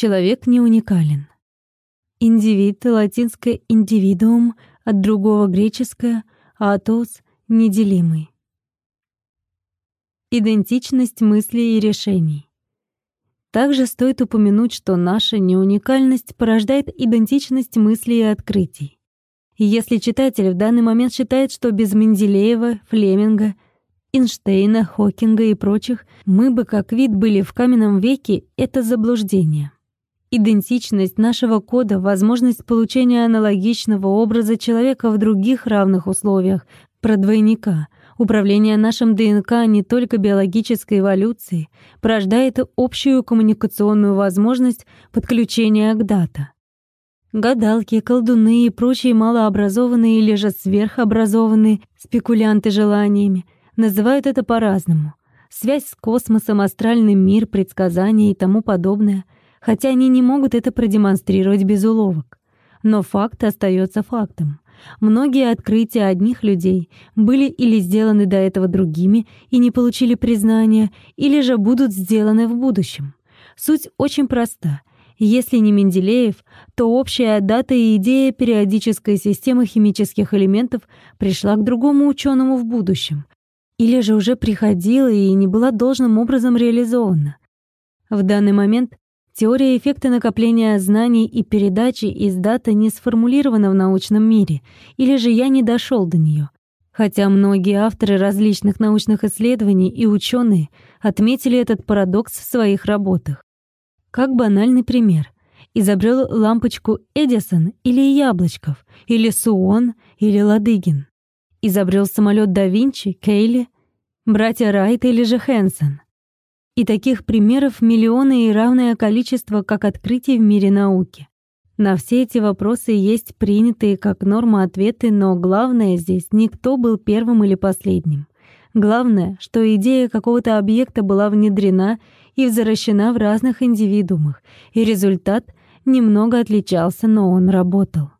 Человек не уникален. Индивид, латинское «индивидуум», от другого греческое «атос» — неделимый. Идентичность мыслей и решений. Также стоит упомянуть, что наша неуникальность порождает идентичность мыслей и открытий. Если читатель в данный момент считает, что без Менделеева, Флеминга, Эйнштейна, Хокинга и прочих мы бы как вид были в каменном веке, это заблуждение. Идентичность нашего кода — возможность получения аналогичного образа человека в других равных условиях, про двойника. Управление нашим ДНК не только биологической эволюцией, порождает общую коммуникационную возможность подключения к дата. Гадалки, колдуны и прочие малообразованные или же сверхобразованные спекулянты желаниями называют это по-разному. Связь с космосом, астральный мир, предсказания и тому подобное — хотя они не могут это продемонстрировать без уловок. Но факт остается фактом. Многие открытия одних людей были или сделаны до этого другими и не получили признания, или же будут сделаны в будущем. Суть очень проста. Если не Менделеев, то общая дата и идея периодической системы химических элементов пришла к другому ученому в будущем, или же уже приходила и не была должным образом реализована. В данный момент Теория эффекта накопления знаний и передачи из дата не сформулирована в научном мире, или же я не дошел до нее. Хотя многие авторы различных научных исследований и ученые отметили этот парадокс в своих работах. Как банальный пример. Изобрел лампочку Эдисон или Яблочков, или Суон, или Ладыгин. Изобрел самолет да Винчи, Кейли, братья Райт или же Хэнсон. И таких примеров миллионы и равное количество как открытий в мире науки. На все эти вопросы есть принятые как норма ответы, но главное здесь не кто был первым или последним. Главное, что идея какого-то объекта была внедрена и взращена в разных индивидуумах, и результат немного отличался, но он работал.